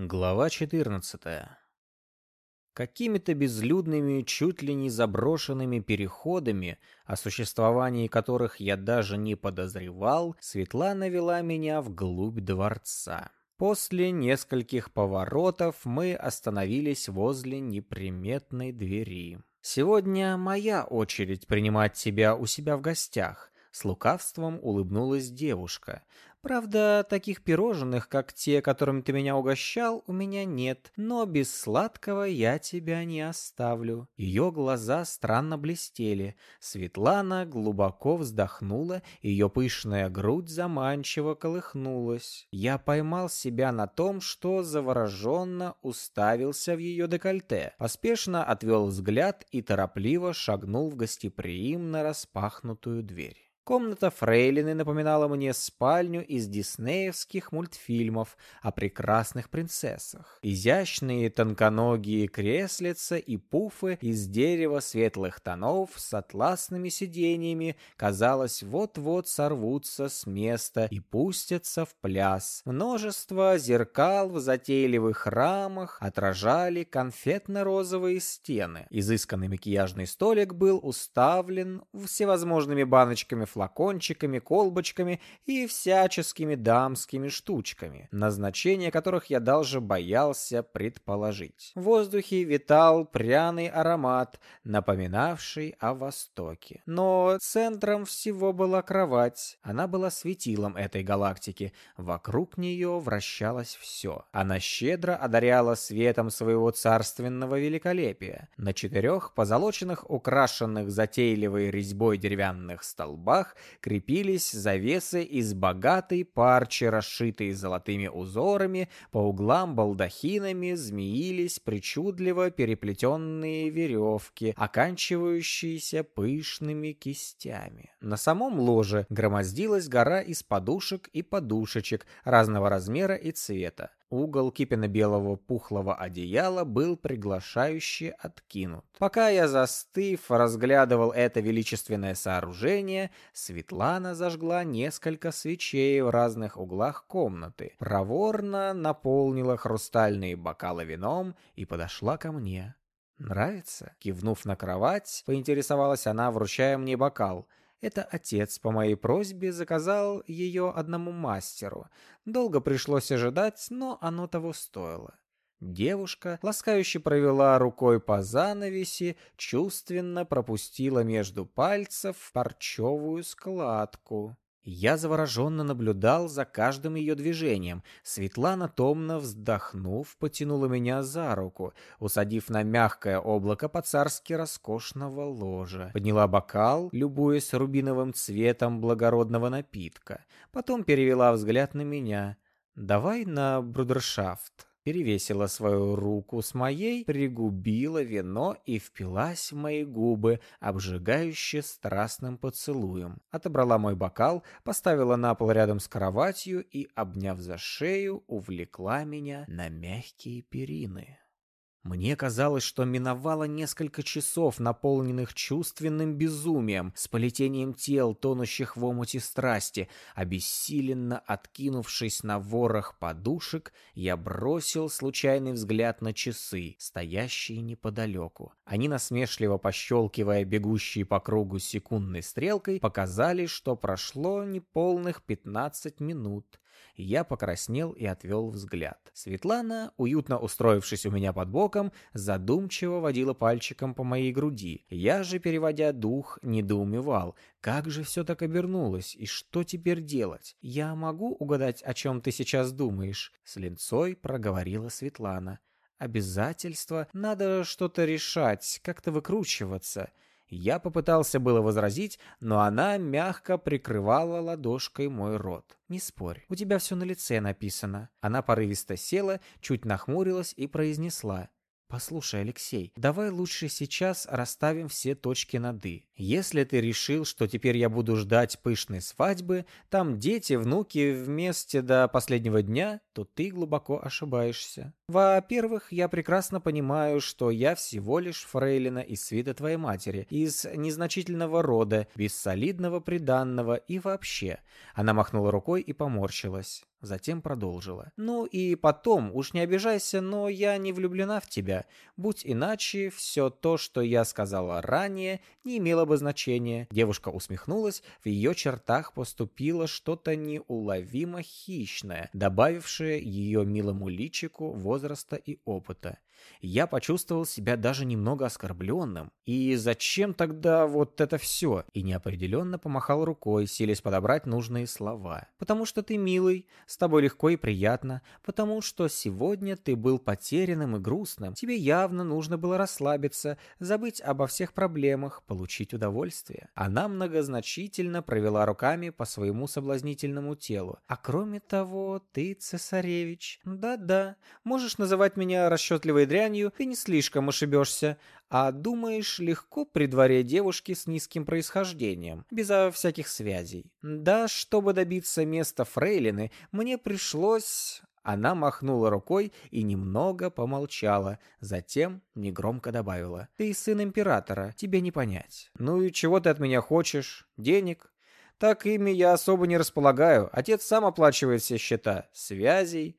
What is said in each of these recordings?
Глава 14. Какими-то безлюдными, чуть ли не заброшенными переходами, о существовании которых я даже не подозревал, Светлана вела меня вглубь дворца. После нескольких поворотов мы остановились возле неприметной двери. «Сегодня моя очередь принимать тебя у себя в гостях», — с лукавством улыбнулась девушка. Правда, таких пирожных, как те, которыми ты меня угощал, у меня нет, но без сладкого я тебя не оставлю. Ее глаза странно блестели. Светлана глубоко вздохнула, ее пышная грудь заманчиво колыхнулась. Я поймал себя на том, что завороженно уставился в ее декольте, поспешно отвел взгляд и торопливо шагнул в гостеприимно распахнутую дверь. Комната Фрейлины напоминала мне спальню из диснеевских мультфильмов о прекрасных принцессах. Изящные тонконогие креслица и пуфы из дерева светлых тонов с атласными сиденьями, казалось, вот-вот сорвутся с места и пустятся в пляс. Множество зеркал в затейливых рамах отражали конфетно-розовые стены. Изысканный макияжный столик был уставлен всевозможными баночками флакончиками, колбочками и всяческими дамскими штучками, назначение которых я даже боялся предположить. В воздухе витал пряный аромат, напоминавший о Востоке. Но центром всего была кровать. Она была светилом этой галактики. Вокруг нее вращалось все. Она щедро одаряла светом своего царственного великолепия. На четырех позолоченных, украшенных затейливой резьбой деревянных столбах стенах крепились завесы из богатой парчи, расшитые золотыми узорами, по углам балдахинами змеились причудливо переплетенные веревки, оканчивающиеся пышными кистями. На самом ложе громоздилась гора из подушек и подушечек разного размера и цвета. Угол кипенно-белого пухлого одеяла был приглашающе откинут. Пока я, застыв, разглядывал это величественное сооружение, Светлана зажгла несколько свечей в разных углах комнаты, проворно наполнила хрустальные бокалы вином и подошла ко мне. «Нравится?» Кивнув на кровать, поинтересовалась она, вручая мне бокал — это отец по моей просьбе заказал ее одному мастеру. Долго пришлось ожидать, но оно того стоило. Девушка, ласкающе провела рукой по занавеси, чувственно пропустила между пальцев парчевую складку. Я завороженно наблюдал за каждым ее движением. Светлана, томно вздохнув, потянула меня за руку, усадив на мягкое облако по-царски роскошного ложа. Подняла бокал, любуясь рубиновым цветом благородного напитка. Потом перевела взгляд на меня. «Давай на брудершафт» перевесила свою руку с моей, пригубила вино и впилась в мои губы, обжигающе страстным поцелуем. Отобрала мой бокал, поставила на пол рядом с кроватью и, обняв за шею, увлекла меня на мягкие перины. Мне казалось, что миновало несколько часов, наполненных чувственным безумием, с полетением тел, тонущих в омуте страсти. Обессиленно откинувшись на ворох подушек, я бросил случайный взгляд на часы, стоящие неподалеку. Они, насмешливо пощелкивая бегущие по кругу секундной стрелкой, показали, что прошло неполных пятнадцать минут. Я покраснел и отвел взгляд. Светлана, уютно устроившись у меня под боком, задумчиво водила пальчиком по моей груди. Я же, переводя дух, недоумевал, как же все так обернулось и что теперь делать? Я могу угадать, о чем ты сейчас думаешь? С линцой проговорила Светлана. Обязательства, надо что-то решать, как-то выкручиваться. Я попытался было возразить, но она мягко прикрывала ладошкой мой рот. «Не спорь, у тебя все на лице написано». Она порывисто села, чуть нахмурилась и произнесла. «Послушай, Алексей, давай лучше сейчас расставим все точки над «и». Если ты решил, что теперь я буду ждать пышной свадьбы, там дети, внуки вместе до последнего дня, то ты глубоко ошибаешься. Во-первых, я прекрасно понимаю, что я всего лишь фрейлина из свита твоей матери, из незначительного рода, без солидного приданного и вообще». Она махнула рукой и поморщилась. Затем продолжила. «Ну и потом, уж не обижайся, но я не влюблена в тебя. Будь иначе, все то, что я сказала ранее, не имело бы значения». Девушка усмехнулась, в ее чертах поступило что-то неуловимо хищное, добавившее ее милому личику возраста и опыта. Я почувствовал себя даже немного оскорбленным. И зачем тогда вот это все? И неопределенно помахал рукой, силясь подобрать нужные слова. Потому что ты милый, с тобой легко и приятно, потому что сегодня ты был потерянным и грустным, тебе явно нужно было расслабиться, забыть обо всех проблемах, получить удовольствие. Она многозначительно провела руками по своему соблазнительному телу. А кроме того, ты цесаревич. Да-да, можешь называть меня расчетливой дрянью, ты не слишком ошибешься, а думаешь, легко при дворе девушки с низким происхождением, безо всяких связей. Да, чтобы добиться места фрейлины, мне пришлось... Она махнула рукой и немного помолчала, затем негромко добавила. «Ты сын императора, тебе не понять». «Ну и чего ты от меня хочешь? Денег?» «Так ими я особо не располагаю. Отец сам оплачивает все счета. Связей.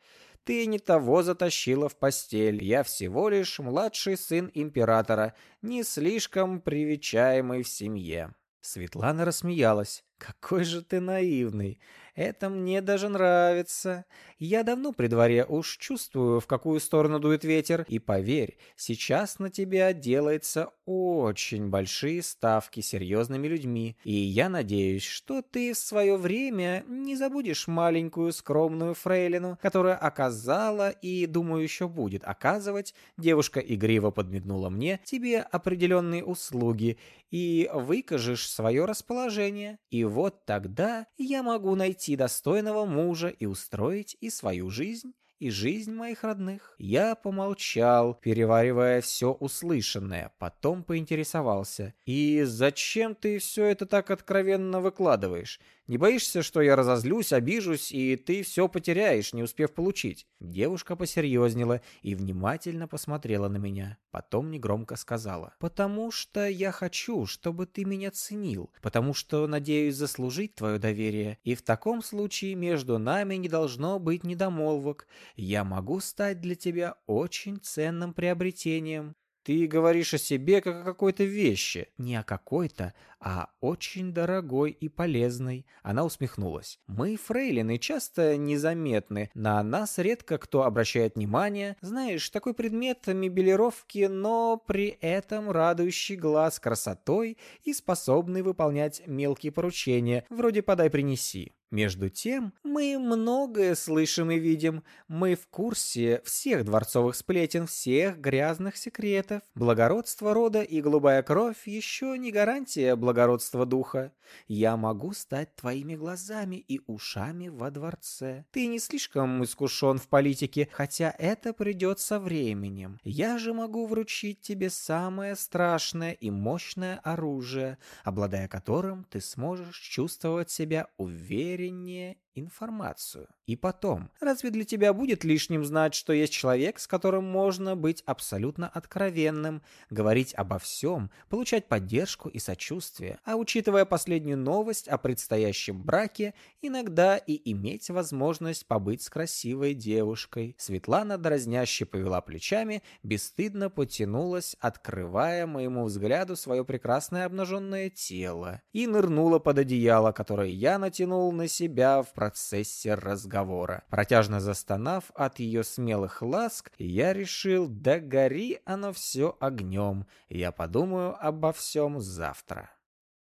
Ты не того затащила в постель. Я всего лишь младший сын императора, не слишком привечаемый в семье». Светлана рассмеялась. «Какой же ты наивный! Это мне даже нравится. Я давно при дворе уж чувствую, в какую сторону дует ветер. И поверь, сейчас на тебя делается очень большие ставки серьезными людьми. И я надеюсь, что ты в свое время не забудешь маленькую скромную фрейлину, которая оказала и, думаю, еще будет оказывать, девушка игриво подмигнула мне, тебе определенные услуги, и выкажешь свое расположение. И вот тогда я могу найти найти достойного мужа и устроить и свою жизнь, и жизнь моих родных. Я помолчал, переваривая все услышанное, потом поинтересовался. «И зачем ты все это так откровенно выкладываешь? Не боишься, что я разозлюсь, обижусь, и ты все потеряешь, не успев получить?» Девушка посерьезнела и внимательно посмотрела на меня. Потом негромко сказала. «Потому что я хочу, чтобы ты меня ценил, потому что надеюсь заслужить твое доверие, и в таком случае между нами не должно быть недомолвок. Я могу стать для тебя очень ценным приобретением. Ты говоришь о себе как о какой-то вещи. Не о какой-то, а очень дорогой и полезной. Она усмехнулась. Мы, фрейлины, часто незаметны. На нас редко кто обращает внимание. Знаешь, такой предмет мебелировки, но при этом радующий глаз красотой и способный выполнять мелкие поручения, вроде «подай-принеси». Между тем, мы многое слышим и видим. Мы в курсе всех дворцовых сплетен, всех грязных секретов. Благородство рода и голубая кровь еще не гарантия благородства духа. Я могу стать твоими глазами и ушами во дворце. Ты не слишком искушен в политике, хотя это придет со временем. Я же могу вручить тебе самое страшное и мощное оружие, обладая которым ты сможешь чувствовать себя уверенно увереннее информацию. И потом, разве для тебя будет лишним знать, что есть человек, с которым можно быть абсолютно откровенным, говорить обо всем, получать поддержку и сочувствие, а учитывая последнюю новость о предстоящем браке, иногда и иметь возможность побыть с красивой девушкой. Светлана дразняще повела плечами, бесстыдно потянулась, открывая моему взгляду свое прекрасное обнаженное тело, и нырнула под одеяло, которое я натянул на себя в процессе разговора. Протяжно застонав от ее смелых ласк, я решил, да гори оно все огнем, я подумаю обо всем завтра.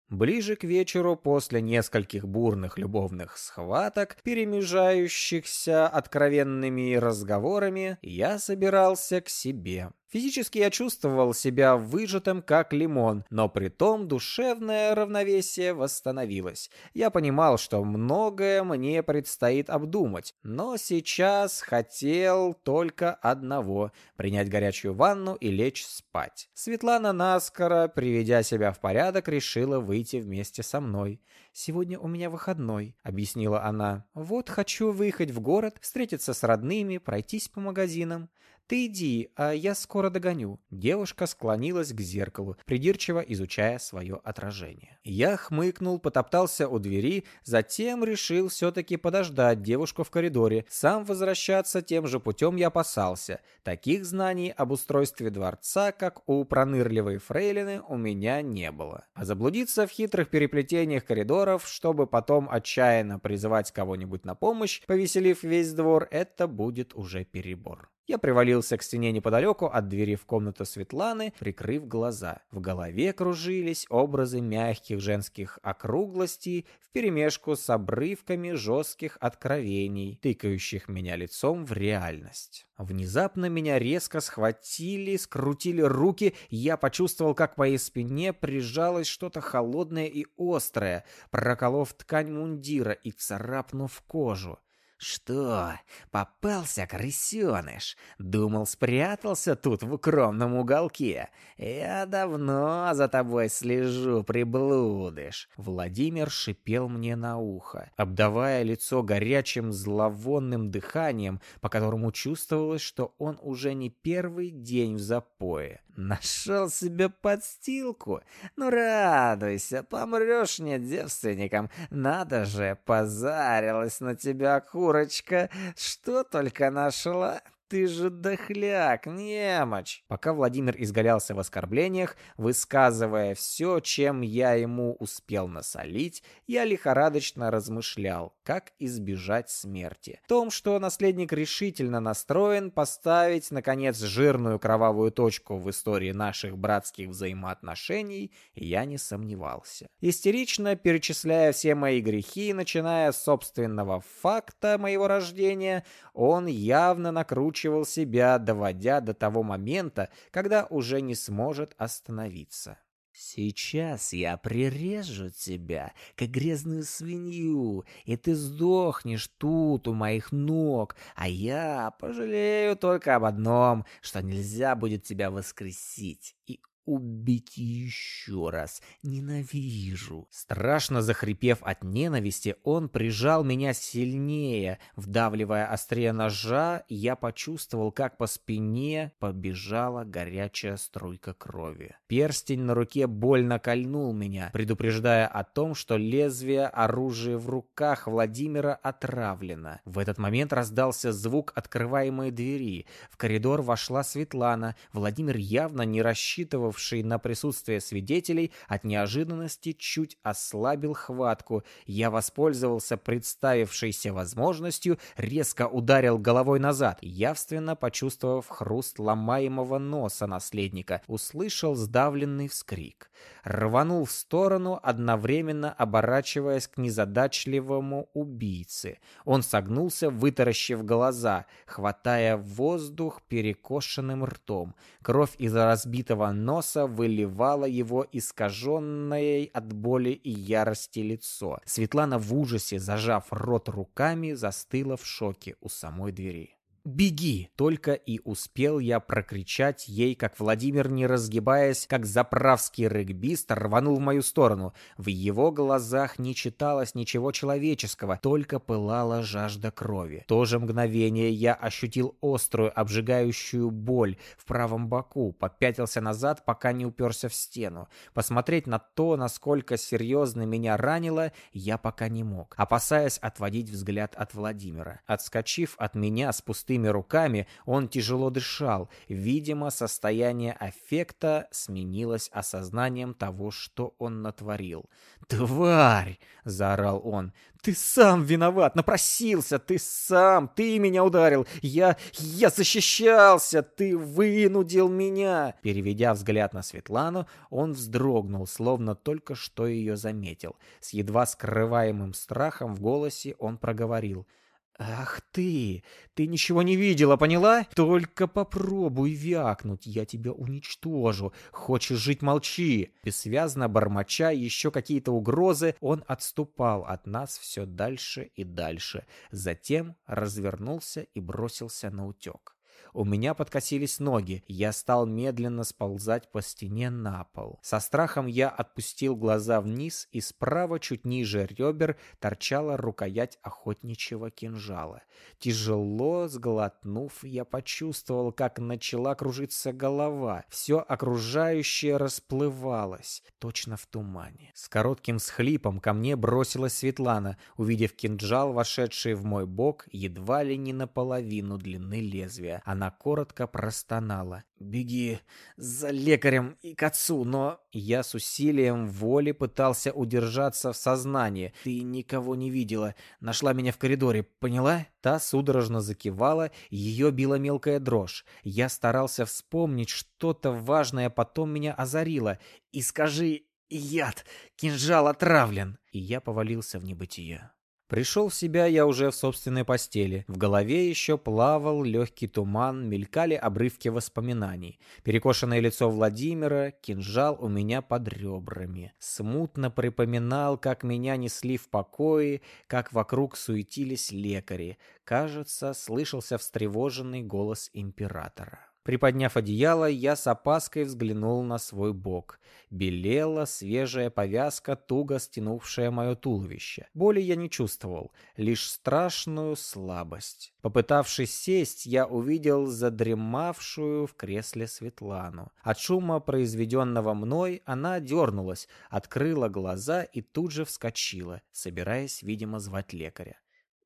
Ближе к вечеру, после нескольких бурных любовных схваток, перемежающихся откровенными разговорами, я собирался к себе. Физически я чувствовал себя выжатым, как лимон, но при том душевное равновесие восстановилось. Я понимал, что многое мне предстоит обдумать, но сейчас хотел только одного — принять горячую ванну и лечь спать. Светлана наскоро, приведя себя в порядок, решила выйти вместе со мной. «Сегодня у меня выходной», — объяснила она. «Вот хочу выехать в город, встретиться с родными, пройтись по магазинам. «Ты иди, а я скоро догоню». Девушка склонилась к зеркалу, придирчиво изучая свое отражение. Я хмыкнул, потоптался у двери, затем решил все-таки подождать девушку в коридоре. Сам возвращаться тем же путем я опасался. Таких знаний об устройстве дворца, как у пронырливой фрейлины, у меня не было. А заблудиться в хитрых переплетениях коридоров, чтобы потом отчаянно призывать кого-нибудь на помощь, повеселив весь двор, это будет уже перебор. Я привалился к стене неподалеку от двери в комнату Светланы, прикрыв глаза. В голове кружились образы мягких женских округлостей вперемешку с обрывками жестких откровений, тыкающих меня лицом в реальность. Внезапно меня резко схватили, скрутили руки, я почувствовал, как по моей спине прижалось что-то холодное и острое, проколов ткань мундира и царапнув кожу. «Что? Попался крысеныш? Думал, спрятался тут в укромном уголке? Я давно за тобой слежу, приблудыш!» Владимир шипел мне на ухо, обдавая лицо горячим зловонным дыханием, по которому чувствовалось, что он уже не первый день в запое. Нашел себе подстилку? Ну радуйся, помрешь не девственником. Надо же, позарилась на тебя курочка. Что только нашла? «Ты же дохляк, немочь!» Пока Владимир изгалялся в оскорблениях, высказывая все, чем я ему успел насолить, я лихорадочно размышлял, как избежать смерти. В том, что наследник решительно настроен поставить, наконец, жирную кровавую точку в истории наших братских взаимоотношений, я не сомневался. Истерично перечисляя все мои грехи, начиная с собственного факта моего рождения, он явно накручивал себя, доводя до того момента, когда уже не сможет остановиться. «Сейчас я прирежу тебя, как грязную свинью, и ты сдохнешь тут у моих ног, а я пожалею только об одном, что нельзя будет тебя воскресить, и убить еще раз. Ненавижу. Страшно захрипев от ненависти, он прижал меня сильнее. Вдавливая острие ножа, я почувствовал, как по спине побежала горячая струйка крови. Перстень на руке больно кольнул меня, предупреждая о том, что лезвие оружия в руках Владимира отравлено. В этот момент раздался звук открываемой двери. В коридор вошла Светлана. Владимир явно не рассчитывал рассчитывавший на присутствие свидетелей, от неожиданности чуть ослабил хватку. Я воспользовался представившейся возможностью, резко ударил головой назад, явственно почувствовав хруст ломаемого носа наследника, услышал сдавленный вскрик. Рванул в сторону, одновременно оборачиваясь к незадачливому убийце. Он согнулся, вытаращив глаза, хватая воздух перекошенным ртом. Кровь из разбитого носа носа выливала его искаженное от боли и ярости лицо. Светлана в ужасе, зажав рот руками, застыла в шоке у самой двери. «Беги!» Только и успел я прокричать ей, как Владимир, не разгибаясь, как заправский регбист, рванул в мою сторону. В его глазах не читалось ничего человеческого, только пылала жажда крови. В то же мгновение я ощутил острую, обжигающую боль в правом боку, попятился назад, пока не уперся в стену. Посмотреть на то, насколько серьезно меня ранило, я пока не мог, опасаясь отводить взгляд от Владимира. Отскочив от меня с пустым пустыми руками, он тяжело дышал. Видимо, состояние аффекта сменилось осознанием того, что он натворил. «Тварь!» — заорал он. «Ты сам виноват! Напросился! Ты сам! Ты меня ударил! Я... я защищался! Ты вынудил меня!» Переведя взгляд на Светлану, он вздрогнул, словно только что ее заметил. С едва скрываемым страхом в голосе он проговорил — «Ах ты! Ты ничего не видела, поняла? Только попробуй вякнуть, я тебя уничтожу. Хочешь жить — молчи!» Бессвязно бормоча еще какие-то угрозы, он отступал от нас все дальше и дальше. Затем развернулся и бросился на утек. У меня подкосились ноги, я стал медленно сползать по стене на пол. Со страхом я отпустил глаза вниз, и справа, чуть ниже ребер, торчала рукоять охотничьего кинжала. Тяжело сглотнув, я почувствовал, как начала кружиться голова. Все окружающее расплывалось, точно в тумане. С коротким схлипом ко мне бросилась Светлана, увидев кинжал, вошедший в мой бок, едва ли не наполовину длины лезвия. Она коротко простонала. «Беги за лекарем и к отцу, но...» Я с усилием воли пытался удержаться в сознании. «Ты никого не видела. Нашла меня в коридоре, поняла?» Та судорожно закивала, ее била мелкая дрожь. Я старался вспомнить что-то важное, потом меня озарило. «И скажи, яд! Кинжал отравлен!» И я повалился в небытие. Пришел в себя я уже в собственной постели. В голове еще плавал легкий туман, мелькали обрывки воспоминаний. Перекошенное лицо Владимира, кинжал у меня под ребрами. Смутно припоминал, как меня несли в покое, как вокруг суетились лекари. Кажется, слышался встревоженный голос императора. Приподняв одеяло, я с опаской взглянул на свой бок. Белела свежая повязка, туго стянувшая мое туловище. Боли я не чувствовал, лишь страшную слабость. Попытавшись сесть, я увидел задремавшую в кресле Светлану. От шума, произведенного мной, она дернулась, открыла глаза и тут же вскочила, собираясь, видимо, звать лекаря.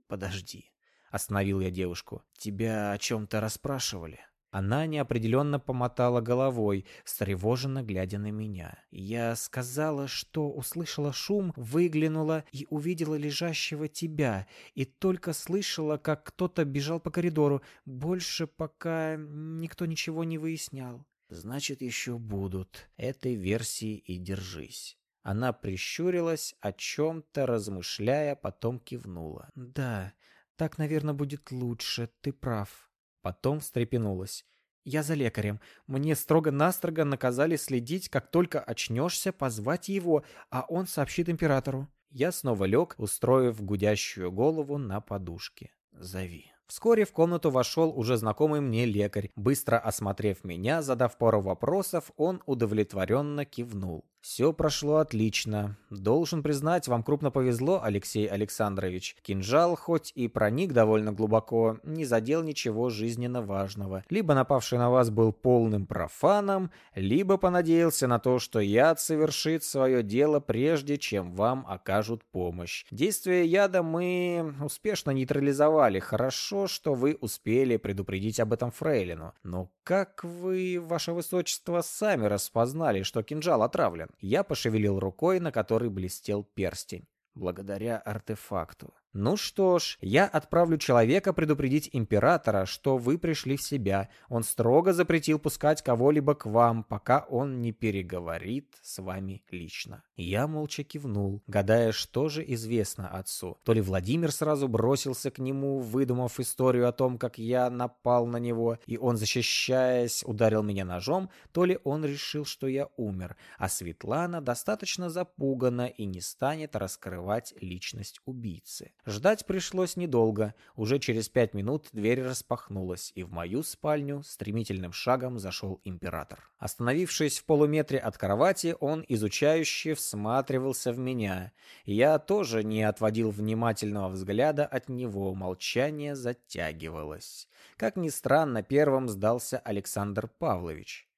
«Подожди», — остановил я девушку. «Тебя о чем-то расспрашивали?» Она неопределенно помотала головой, встревоженно глядя на меня. Я сказала, что услышала шум, выглянула и увидела лежащего тебя, и только слышала, как кто-то бежал по коридору. Больше пока никто ничего не выяснял. Значит, еще будут. Этой версии и держись. Она прищурилась, о чем-то размышляя, потом кивнула. «Да, так, наверное, будет лучше, ты прав». Потом встрепенулась. «Я за лекарем. Мне строго-настрого наказали следить, как только очнешься, позвать его, а он сообщит императору». Я снова лег, устроив гудящую голову на подушке. «Зови». Вскоре в комнату вошел уже знакомый мне лекарь. Быстро осмотрев меня, задав пару вопросов, он удовлетворенно кивнул. Все прошло отлично. Должен признать, вам крупно повезло, Алексей Александрович. Кинжал, хоть и проник довольно глубоко, не задел ничего жизненно важного. Либо напавший на вас был полным профаном, либо понадеялся на то, что яд совершит свое дело прежде, чем вам окажут помощь. Действие яда мы успешно нейтрализовали. Хорошо, что вы успели предупредить об этом Фрейлину. Но как вы, ваше высочество, сами распознали, что кинжал отравлен? Я пошевелил рукой, на которой блестел перстень. Благодаря артефакту. «Ну что ж, я отправлю человека предупредить императора, что вы пришли в себя. Он строго запретил пускать кого-либо к вам, пока он не переговорит с вами лично». Я молча кивнул, гадая, что же известно отцу. То ли Владимир сразу бросился к нему, выдумав историю о том, как я напал на него, и он, защищаясь, ударил меня ножом, то ли он решил, что я умер, а Светлана достаточно запугана и не станет раскрывать личность убийцы. Ждать пришлось недолго. Уже через пять минут дверь распахнулась, и в мою спальню стремительным шагом зашел император. Остановившись в полуметре от кровати, он изучающе всматривался в меня. Я тоже не отводил внимательного взгляда от него, молчание затягивалось. Как ни странно, первым сдался Александр Павлович.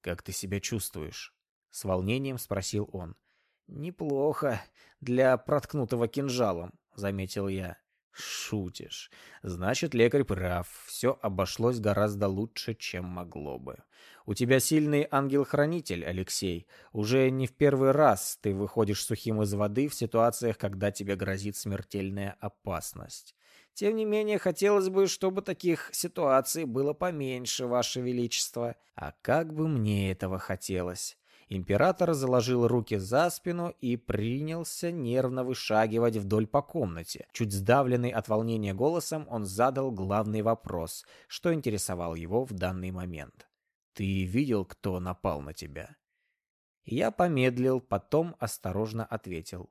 «Как ты себя чувствуешь?» — с волнением спросил он. «Неплохо для проткнутого кинжалом», — заметил я. «Шутишь. Значит, лекарь прав. Все обошлось гораздо лучше, чем могло бы. У тебя сильный ангел-хранитель, Алексей. Уже не в первый раз ты выходишь сухим из воды в ситуациях, когда тебе грозит смертельная опасность. Тем не менее, хотелось бы, чтобы таких ситуаций было поменьше, Ваше Величество. А как бы мне этого хотелось. Император заложил руки за спину и принялся нервно вышагивать вдоль по комнате. Чуть сдавленный от волнения голосом, он задал главный вопрос, что интересовал его в данный момент. «Ты видел, кто напал на тебя?» Я помедлил, потом осторожно ответил.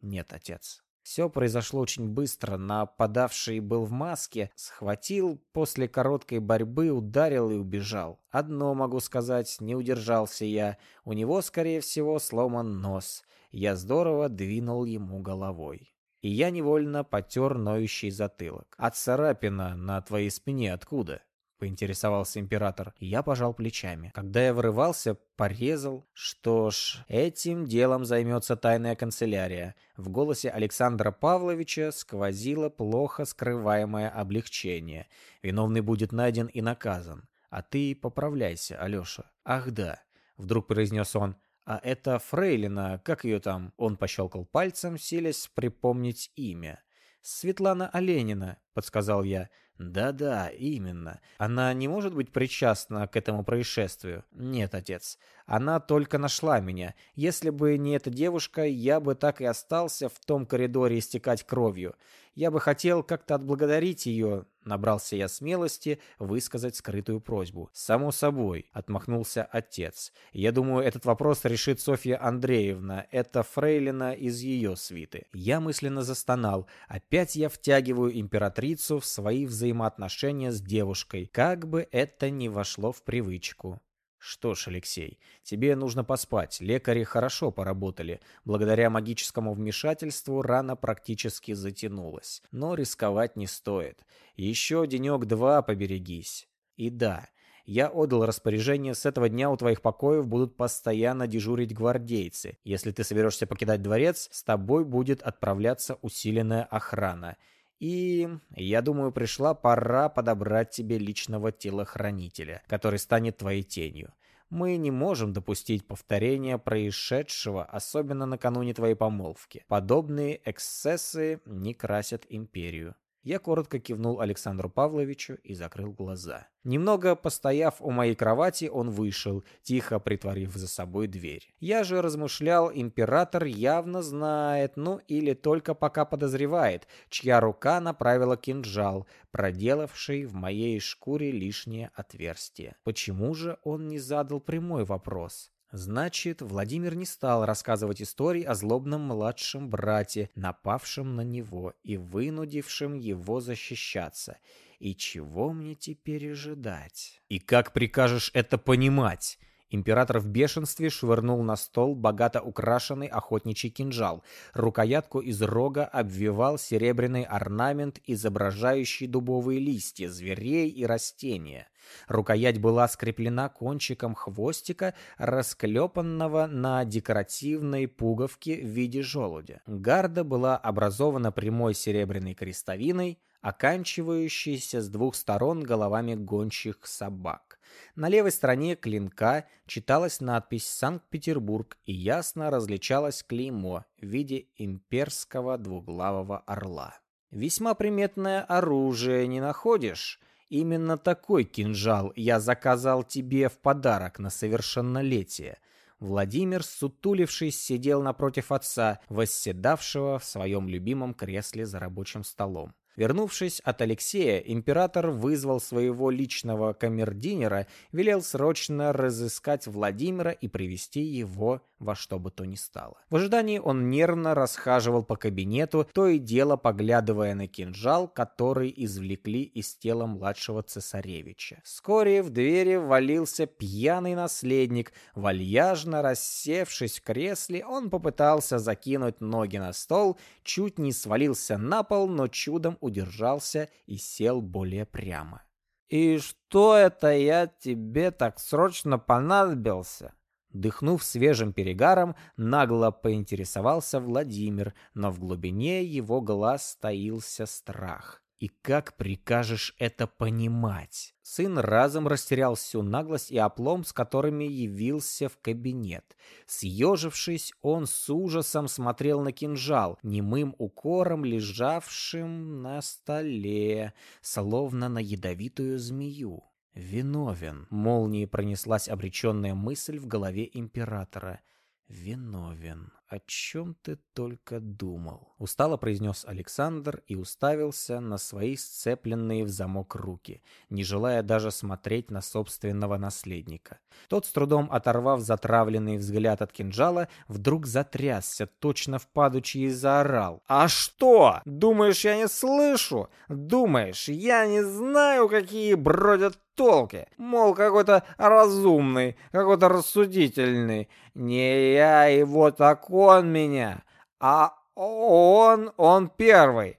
«Нет, отец». Все произошло очень быстро. Нападавший был в маске, схватил, после короткой борьбы ударил и убежал. Одно могу сказать, не удержался я. У него, скорее всего, сломан нос. Я здорово двинул ему головой. И я невольно потер ноющий затылок. От царапина на твоей спине откуда? Поинтересовался император. Я пожал плечами. Когда я вырывался, порезал. Что ж, этим делом займется тайная канцелярия. В голосе Александра Павловича сквозило плохо скрываемое облегчение. Виновный будет найден и наказан. А ты поправляйся, Алеша. Ах да, вдруг произнес он. А это Фрейлина, как ее там? Он пощелкал пальцем, силясь припомнить имя. «Светлана Оленина», — подсказал я. «Да-да, именно. Она не может быть причастна к этому происшествию?» «Нет, отец. Она только нашла меня. Если бы не эта девушка, я бы так и остался в том коридоре истекать кровью. Я бы хотел как-то отблагодарить ее, набрался я смелости высказать скрытую просьбу. Само собой, отмахнулся отец. Я думаю, этот вопрос решит Софья Андреевна. Это фрейлина из ее свиты. Я мысленно застонал. Опять я втягиваю императрицу в свои взаимоотношения с девушкой, как бы это ни вошло в привычку. Что ж, Алексей, тебе нужно поспать. Лекари хорошо поработали. Благодаря магическому вмешательству рана практически затянулась. Но рисковать не стоит. Еще денек-два поберегись. И да, я отдал распоряжение, с этого дня у твоих покоев будут постоянно дежурить гвардейцы. Если ты соберешься покидать дворец, с тобой будет отправляться усиленная охрана. И, я думаю, пришла пора подобрать тебе личного телохранителя, который станет твоей тенью. Мы не можем допустить повторения происшедшего, особенно накануне твоей помолвки. Подобные эксцессы не красят империю. Я коротко кивнул Александру Павловичу и закрыл глаза. Немного постояв у моей кровати, он вышел, тихо притворив за собой дверь. Я же размышлял, император явно знает, ну или только пока подозревает, чья рука направила кинжал, проделавший в моей шкуре лишнее отверстие. Почему же он не задал прямой вопрос? Значит, Владимир не стал рассказывать истории о злобном младшем брате, напавшем на него и вынудившем его защищаться. И чего мне теперь ожидать? И как прикажешь это понимать? Император в бешенстве швырнул на стол богато украшенный охотничий кинжал. Рукоятку из рога обвивал серебряный орнамент, изображающий дубовые листья, зверей и растения. Рукоять была скреплена кончиком хвостика, расклепанного на декоративной пуговке в виде желудя. Гарда была образована прямой серебряной крестовиной, оканчивающейся с двух сторон головами гончих собак. На левой стороне клинка читалась надпись «Санкт-Петербург» и ясно различалось клеймо в виде имперского двуглавого орла. «Весьма приметное оружие, не находишь?» Именно такой кинжал я заказал тебе в подарок на совершеннолетие. Владимир, сутулившись, сидел напротив отца, восседавшего в своем любимом кресле за рабочим столом. Вернувшись от Алексея, император вызвал своего личного камердинера, велел срочно разыскать Владимира и привести его во что бы то ни стало. В ожидании он нервно расхаживал по кабинету, то и дело поглядывая на кинжал, который извлекли из тела младшего цесаревича. Вскоре в двери валился пьяный наследник. Вальяжно рассевшись в кресле, он попытался закинуть ноги на стол, чуть не свалился на пол, но чудом удержался и сел более прямо. «И что это я тебе так срочно понадобился?» Дыхнув свежим перегаром, нагло поинтересовался Владимир, но в глубине его глаз стоился страх. И как прикажешь это понимать? Сын разом растерял всю наглость и оплом, с которыми явился в кабинет. Съежившись, он с ужасом смотрел на кинжал, немым укором лежавшим на столе, словно на ядовитую змею. «Виновен!» — молнией пронеслась обреченная мысль в голове императора. «Виновен!» О чем ты только думал?» Устало произнес Александр и уставился на свои сцепленные в замок руки, не желая даже смотреть на собственного наследника. Тот, с трудом оторвав затравленный взгляд от кинжала, вдруг затрясся, точно в падучи и заорал. «А что? Думаешь, я не слышу? Думаешь, я не знаю, какие бродят толки. Мол, какой-то разумный, какой-то рассудительный. Не я его, так он меня. А он, он первый.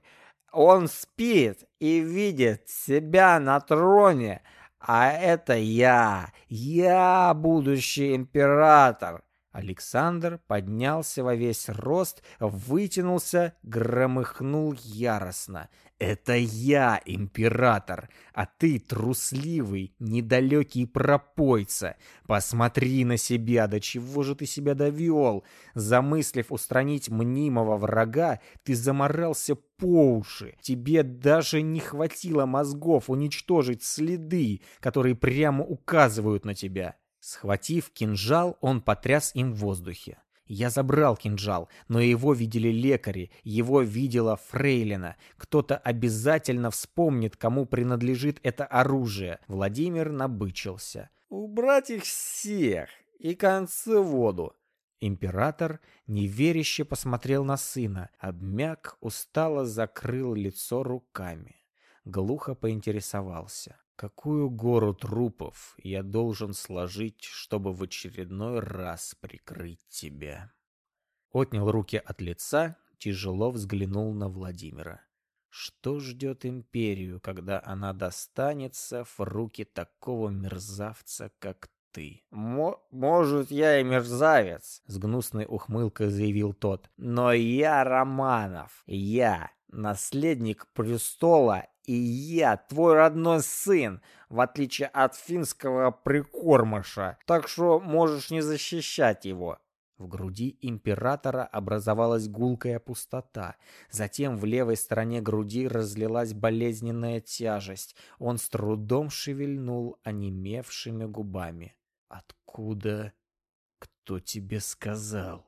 Он спит и видит себя на троне. А это я. Я будущий император. Александр поднялся во весь рост, вытянулся, громыхнул яростно. «Это я, император, а ты трусливый, недалекий пропойца. Посмотри на себя, до чего же ты себя довел? Замыслив устранить мнимого врага, ты заморался по уши. Тебе даже не хватило мозгов уничтожить следы, которые прямо указывают на тебя». Схватив кинжал, он потряс им в воздухе. Я забрал кинжал, но его видели лекари, его видела Фрейлина. Кто-то обязательно вспомнит, кому принадлежит это оружие. Владимир набычился. «Убрать их всех и концы в воду!» Император неверяще посмотрел на сына, обмяк, устало закрыл лицо руками. Глухо поинтересовался. Какую гору трупов я должен сложить, чтобы в очередной раз прикрыть тебя? Отнял руки от лица, тяжело взглянул на Владимира. Что ждет империю, когда она достанется в руки такого мерзавца, как ты? «Может, я и мерзавец», — с гнусной ухмылкой заявил тот. «Но я Романов. Я наследник престола и я твой родной сын, в отличие от финского прикормыша, так что можешь не защищать его». В груди императора образовалась гулкая пустота. Затем в левой стороне груди разлилась болезненная тяжесть. Он с трудом шевельнул онемевшими губами. «Откуда? Кто тебе сказал?»